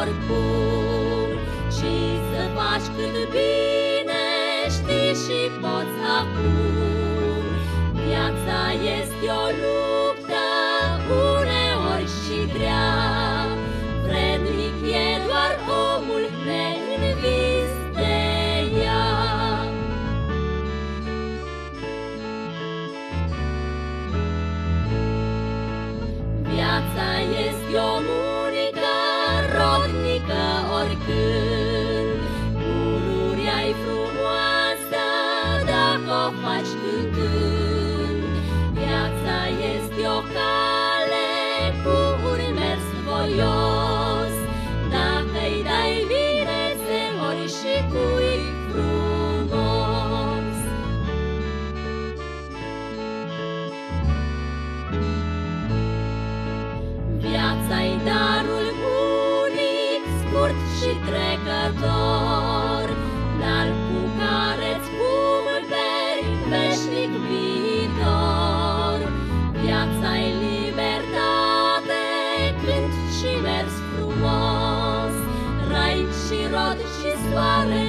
oricum Și să faci cât bine știi și poți acum. Viața este o lume Viața este o munică rodnică oricând. Pururea-i frumoasă dacă o faci cântând. Viața este o cale cu un mers voios scurt și trecător, Dar cu care-ți cumperi veșnic viitor. Viața-i libertate, cânt și mers frumos, Rai și rod și soare